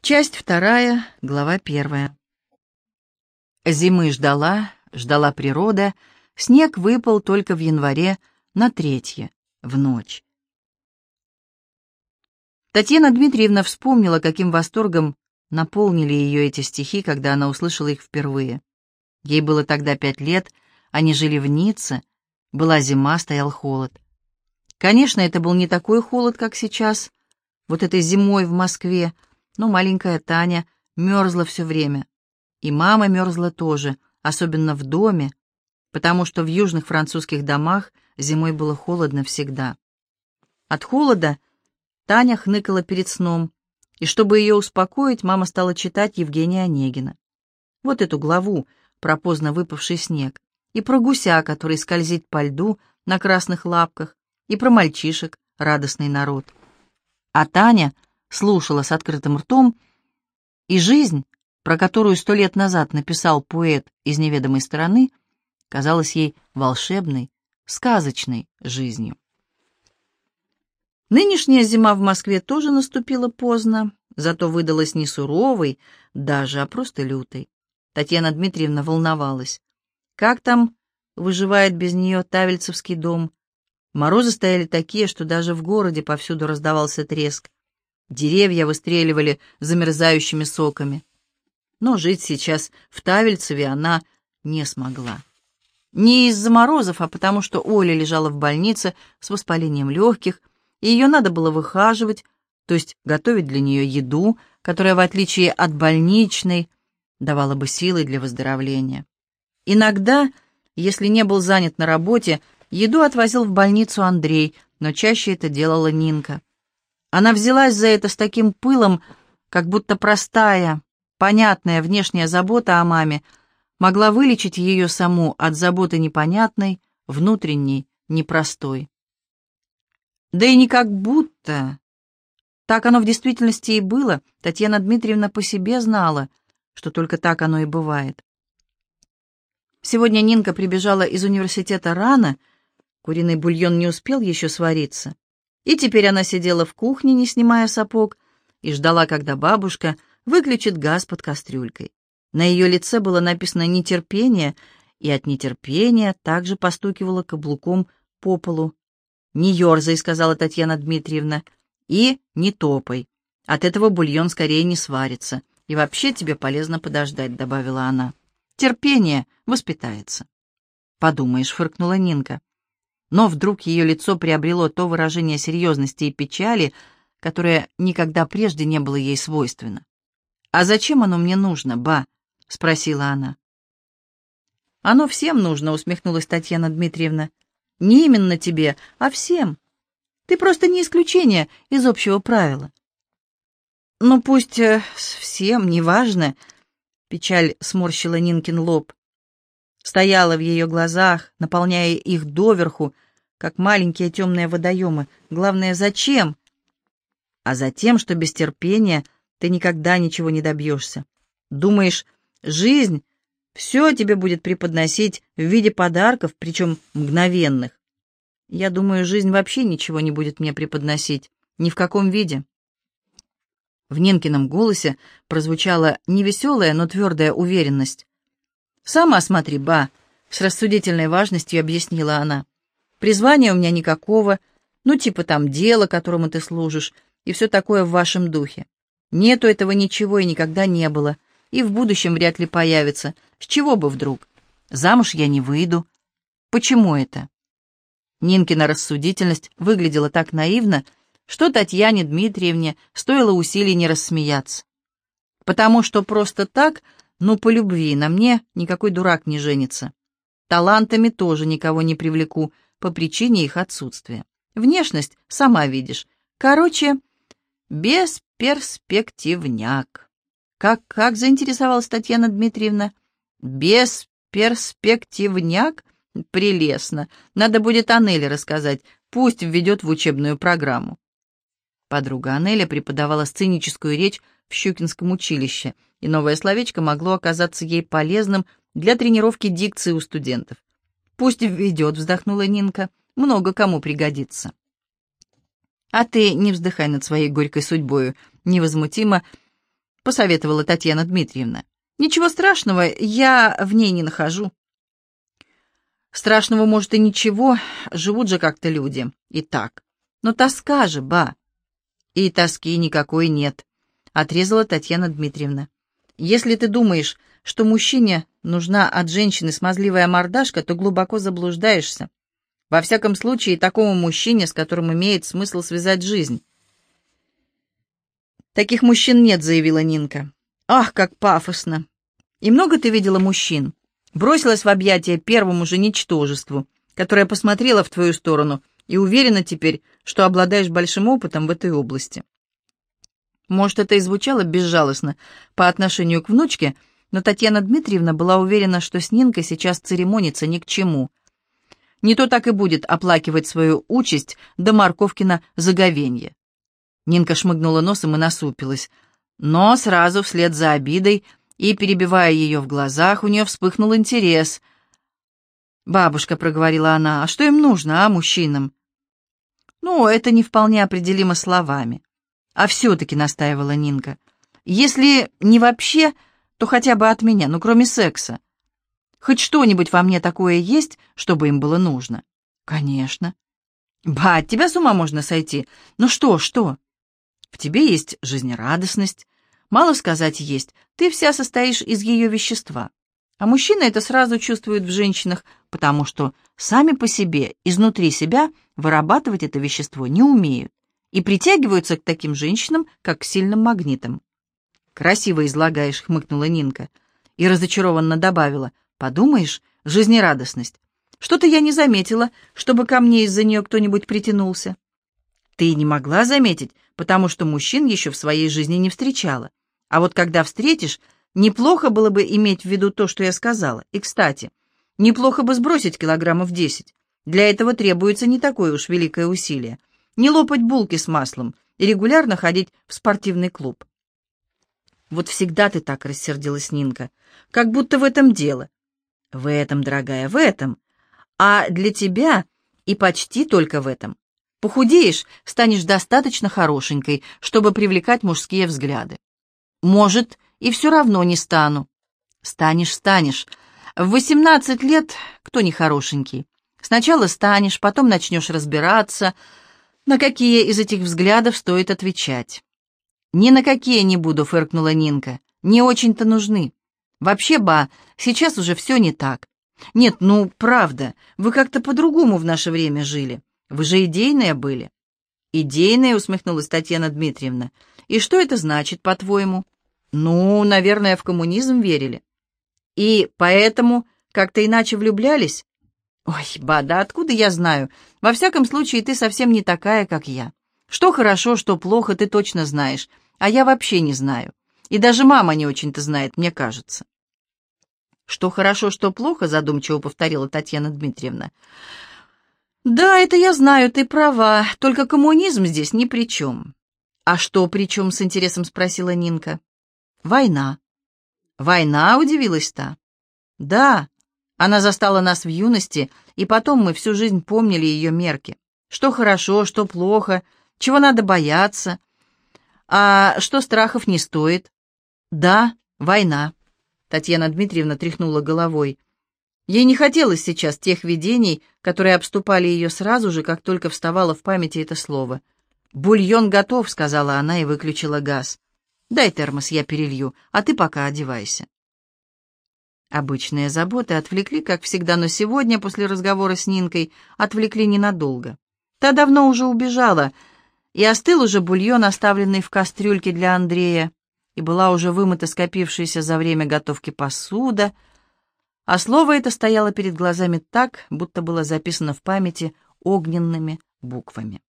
Часть вторая, глава первая. Зимы ждала, ждала природа, снег выпал только в январе на третье, в ночь. Татьяна Дмитриевна вспомнила, каким восторгом наполнили ее эти стихи, когда она услышала их впервые. Ей было тогда пять лет, они жили в Ницце, была зима, стоял холод. Конечно, это был не такой холод, как сейчас, вот этой зимой в Москве, но маленькая Таня мерзла все время. И мама мерзла тоже, особенно в доме, потому что в южных французских домах зимой было холодно всегда. От холода Таня хныкала перед сном, и чтобы ее успокоить, мама стала читать Евгения Онегина. Вот эту главу про поздно выпавший снег, и про гуся, который скользит по льду на красных лапках, и про мальчишек, радостный народ. А Таня слушала с открытым ртом, и жизнь, про которую сто лет назад написал поэт из неведомой стороны, казалась ей волшебной, сказочной жизнью. Нынешняя зима в Москве тоже наступила поздно, зато выдалась не суровой даже, а просто лютой. Татьяна Дмитриевна волновалась. Как там выживает без нее Тавельцевский дом? Морозы стояли такие, что даже в городе повсюду раздавался треск. Деревья выстреливали замерзающими соками. Но жить сейчас в Тавельцеве она не смогла. Не из-за морозов, а потому что Оля лежала в больнице с воспалением легких, и ее надо было выхаживать, то есть готовить для нее еду, которая, в отличие от больничной, давала бы силы для выздоровления. Иногда, если не был занят на работе, еду отвозил в больницу Андрей, но чаще это делала Нинка. Она взялась за это с таким пылом, как будто простая, понятная внешняя забота о маме могла вылечить ее саму от заботы непонятной, внутренней, непростой. Да и не как будто. Так оно в действительности и было. Татьяна Дмитриевна по себе знала, что только так оно и бывает. Сегодня Нинка прибежала из университета рано, куриный бульон не успел еще свариться. И теперь она сидела в кухне, не снимая сапог, и ждала, когда бабушка выключит газ под кастрюлькой. На ее лице было написано «нетерпение», и от нетерпения также постукивала каблуком по полу. «Не ерзай», — сказала Татьяна Дмитриевна, — «и не топай. От этого бульон скорее не сварится. И вообще тебе полезно подождать», — добавила она. «Терпение воспитается». «Подумаешь», — фыркнула Нинка. Но вдруг ее лицо приобрело то выражение серьезности и печали, которое никогда прежде не было ей свойственно. «А зачем оно мне нужно, ба?» — спросила она. «Оно всем нужно», — усмехнулась Татьяна Дмитриевна. «Не именно тебе, а всем. Ты просто не исключение из общего правила». «Ну, пусть э, всем, неважно», — печаль сморщила Нинкин лоб стояла в ее глазах, наполняя их доверху, как маленькие темные водоемы. Главное, зачем? А затем, что без терпения ты никогда ничего не добьешься. Думаешь, жизнь все тебе будет преподносить в виде подарков, причем мгновенных. Я думаю, жизнь вообще ничего не будет мне преподносить, ни в каком виде. В Нинкином голосе прозвучала невеселая, но твердая уверенность. «Сама смотри, ба», — с рассудительной важностью объяснила она. «Призвания у меня никакого, ну типа там дело, которому ты служишь, и все такое в вашем духе. Нету этого ничего и никогда не было, и в будущем вряд ли появится. С чего бы вдруг? Замуж я не выйду. Почему это?» Нинкина рассудительность выглядела так наивно, что Татьяне Дмитриевне стоило усилий не рассмеяться. Потому что просто так ну, по любви на мне никакой дурак не женится. Талантами тоже никого не привлеку по причине их отсутствия. Внешность, сама видишь. Короче, бесперспективняк. Как, как заинтересовалась Татьяна Дмитриевна? Бесперспективняк? Прелестно. Надо будет Анеле рассказать. Пусть введет в учебную программу. Подруга Анеля преподавала сценическую речь в Щукинском училище — и новое словечко могло оказаться ей полезным для тренировки дикции у студентов. «Пусть введет», — вздохнула Нинка, — «много кому пригодится». «А ты не вздыхай над своей горькой судьбою», — невозмутимо посоветовала Татьяна Дмитриевна. «Ничего страшного я в ней не нахожу». «Страшного, может, и ничего, живут же как-то люди. И так. Но тоска же, ба!» «И тоски никакой нет», — отрезала Татьяна Дмитриевна. «Если ты думаешь, что мужчине нужна от женщины смазливая мордашка, то глубоко заблуждаешься. Во всяком случае, такому мужчине, с которым имеет смысл связать жизнь. «Таких мужчин нет», — заявила Нинка. «Ах, как пафосно! И много ты видела мужчин?» Бросилась в объятия первому же ничтожеству, которое посмотрело в твою сторону и уверена теперь, что обладаешь большим опытом в этой области. Может, это и звучало безжалостно по отношению к внучке, но Татьяна Дмитриевна была уверена, что с Нинкой сейчас церемониться ни к чему. Не то так и будет оплакивать свою участь до Марковкина заговенье. Нинка шмыгнула носом и насупилась, но сразу вслед за обидой и, перебивая ее в глазах, у нее вспыхнул интерес. «Бабушка», — проговорила она, — «а что им нужно, а, мужчинам?» «Ну, это не вполне определимо словами». «А все-таки», — настаивала Нинка, — «если не вообще, то хотя бы от меня, ну, кроме секса. Хоть что-нибудь во мне такое есть, чтобы им было нужно?» «Конечно». «Ба, от тебя с ума можно сойти. Ну что, что?» «В тебе есть жизнерадостность. Мало сказать есть. Ты вся состоишь из ее вещества. А мужчины это сразу чувствуют в женщинах, потому что сами по себе, изнутри себя, вырабатывать это вещество не умеют и притягиваются к таким женщинам, как к сильным магнитам. «Красиво излагаешь», — хмыкнула Нинка. И разочарованно добавила, «Подумаешь, жизнерадостность. Что-то я не заметила, чтобы ко мне из-за нее кто-нибудь притянулся». «Ты не могла заметить, потому что мужчин еще в своей жизни не встречала. А вот когда встретишь, неплохо было бы иметь в виду то, что я сказала. И, кстати, неплохо бы сбросить килограммов десять. Для этого требуется не такое уж великое усилие. Не лопать булки с маслом и регулярно ходить в спортивный клуб. Вот всегда ты так рассердилась, Нинка. Как будто в этом дело. В этом, дорогая, в этом. А для тебя и почти только в этом. Похудеешь, станешь достаточно хорошенькой, чтобы привлекать мужские взгляды. Может, и все равно не стану. Станешь, станешь. В восемнадцать лет кто не хорошенький. Сначала станешь, потом начнешь разбираться, на какие из этих взглядов стоит отвечать. «Ни на какие не буду», — фыркнула Нинка. «Не очень-то нужны. Вообще, ба, сейчас уже все не так. Нет, ну, правда, вы как-то по-другому в наше время жили. Вы же идейные были». «Идейные», — усмехнулась Татьяна Дмитриевна. «И что это значит, по-твоему?» «Ну, наверное, в коммунизм верили». «И поэтому как-то иначе влюблялись?» «Ой, ба, да откуда я знаю? Во всяком случае, ты совсем не такая, как я. Что хорошо, что плохо, ты точно знаешь, а я вообще не знаю. И даже мама не очень-то знает, мне кажется. Что хорошо, что плохо, задумчиво повторила Татьяна Дмитриевна. Да, это я знаю, ты права, только коммунизм здесь ни при чем. А что при чем, с интересом спросила Нинка. Война. Война, удивилась та. Да, она застала нас в юности, и потом мы всю жизнь помнили ее мерки. Что хорошо, что плохо — чего надо бояться? А что страхов не стоит? Да, война. Татьяна Дмитриевна тряхнула головой. Ей не хотелось сейчас тех видений, которые обступали ее сразу же, как только вставало в памяти это слово. «Бульон готов», — сказала она и выключила газ. «Дай термос, я перелью, а ты пока одевайся». Обычные заботы отвлекли, как всегда, но сегодня, после разговора с Нинкой, отвлекли ненадолго. Та давно уже убежала, и остыл уже бульон, оставленный в кастрюльке для Андрея, и была уже вымыта скопившаяся за время готовки посуда, а слово это стояло перед глазами так, будто было записано в памяти огненными буквами.